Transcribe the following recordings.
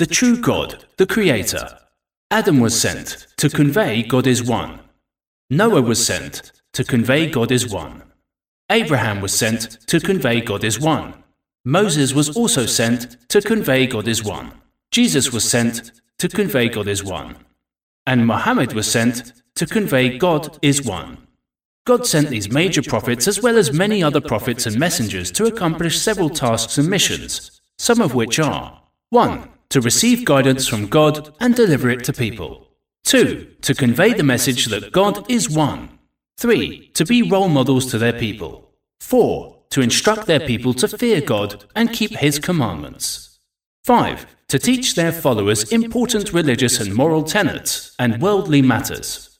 the true God, the Creator. Adam was sent to convey God is one. Noah was sent to convey God is one. Abraham was sent to convey God is one. Moses was also sent to convey God is one. Jesus was sent to convey God is one. And Muhammad was sent to convey God is one. God sent these major prophets as well as many other prophets and messengers to accomplish several tasks and missions, some of which are 1. To receive guidance from God and deliver it to people. 2. To convey the message that God is one. 3. To be role models to their people. 4. To instruct their people to fear God and keep His commandments. 5. To teach their followers important religious and moral tenets and worldly matters.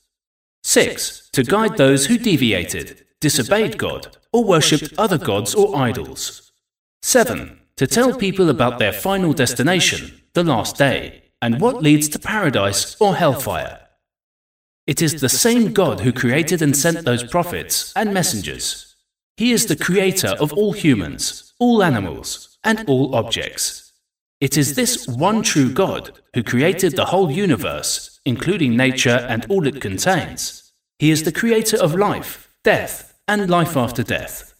6. To guide those who deviated, disobeyed God, or worshipped other gods or idols. 7. To tell people about their final destination, the last day, and what leads to paradise or hellfire. It is the same God who created and sent those prophets and messengers. He is the creator of all humans, all animals, and all objects. It is this one true God who created the whole universe, including nature and all it contains. He is the creator of life, death, and life after death.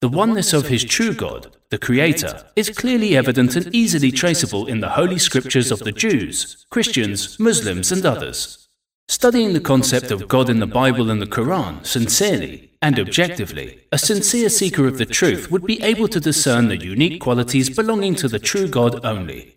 The oneness of his true God, the Creator, is clearly evident and easily traceable in the Holy Scriptures of the Jews, Christians, Muslims, and others. Studying the concept of God in the Bible and the Quran sincerely and objectively, a sincere seeker of the truth would be able to discern the unique qualities belonging to the true God only.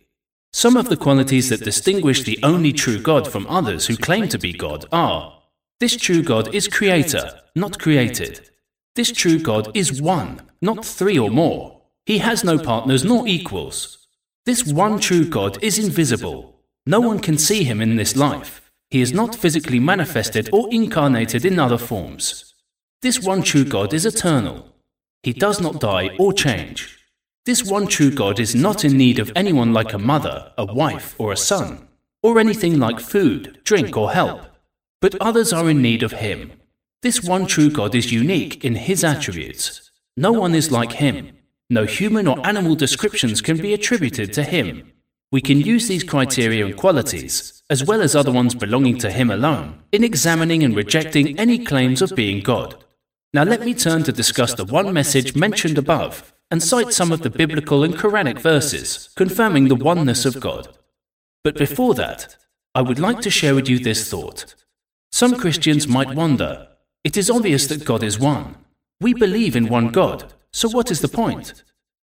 Some of the qualities that distinguish the only true God from others who claim to be God are this true God is creator, not created. This true God is one, not three or more. He has no partners nor equals. This one true God is invisible. No one can see him in this life. He is not physically manifested or incarnated in other forms. This one true God is eternal. He does not die or change. This one true God is not in need of anyone like a mother, a wife, or a son, or anything like food, drink, or help. But others are in need of Him. This one true God is unique in His attributes. No one is like Him. No human or animal descriptions can be attributed to Him. We can use these criteria and qualities, as well as other ones belonging to Him alone, in examining and rejecting any claims of being God. Now let me turn to discuss the one message mentioned above and cite some of the biblical and Quranic verses confirming the oneness of God. But before that, I would like to share with you this thought. Some Christians might wonder it is obvious that God is one. We believe in one God, so what is the point?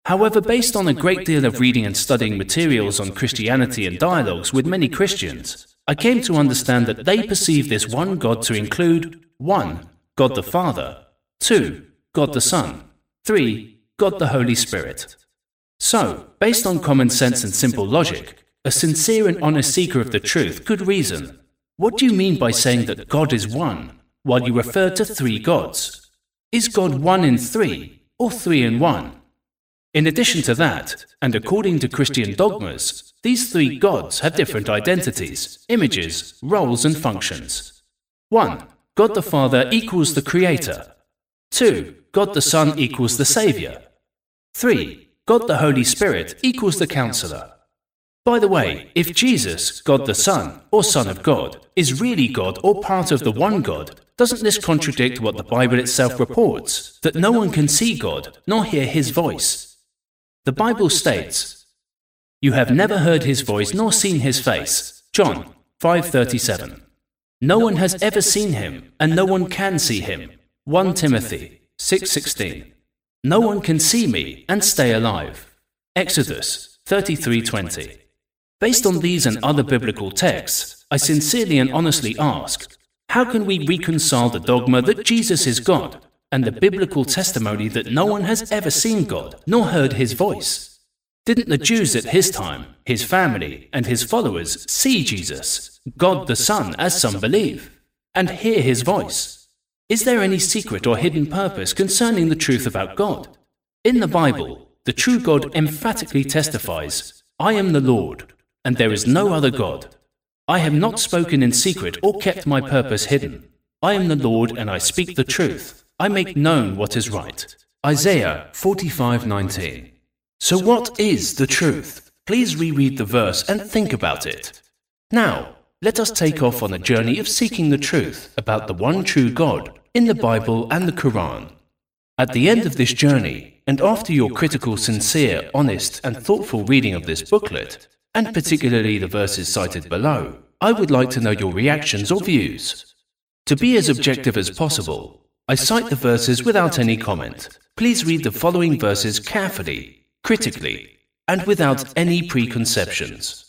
However, based on a great deal of reading and studying materials on Christianity and dialogues with many Christians, I came to understand that they perceive this one God to include 1. God the Father, 2. God the Son, 3. God the Holy Spirit. So, based on common sense and simple logic, a sincere and honest seeker of the truth could reason what do you mean by saying that God is one? While you refer to three gods. Is God one in three or three in one? In addition to that, and according to Christian dogmas, these three gods have different identities, images, roles, and functions. 1. God the Father equals the Creator. 2. God the Son equals the Saviour. 3. God the Holy Spirit equals the Counselor. By the way, if Jesus, God the Son, or Son of God, is really God or part of the one God, doesn't this contradict what the Bible itself reports, that no one can see God nor hear his voice? The Bible states, You have never heard his voice nor seen his face. John 5:37. No one has ever seen him, and no one can see him. 1 Timothy 6:16. No one can see me and stay alive. Exodus 33:20. Based on these and other biblical texts, I sincerely and honestly ask how can we reconcile the dogma that Jesus is God and the biblical testimony that no one has ever seen God nor heard his voice? Didn't the Jews at his time, his family, and his followers see Jesus, God the Son, as some believe, and hear his voice? Is there any secret or hidden purpose concerning the truth about God? In the Bible, the true God emphatically testifies, I am the Lord, and there is no other God. I have not spoken in secret or kept my purpose hidden. I am the Lord and I speak the truth. I make known what is right. Isaiah 45:19. So what is the truth? please reread the verse and think about it. Now, let us take off on a journey of seeking the truth about the one true God in the Bible and the Quran. At the end of this journey, and after your critical, sincere, honest, and thoughtful reading of this booklet, and particularly the verses cited below, I would like to know your reactions or views. To be as objective as possible, I cite the verses without any comment. Please read the following verses carefully, critically, and without any preconceptions.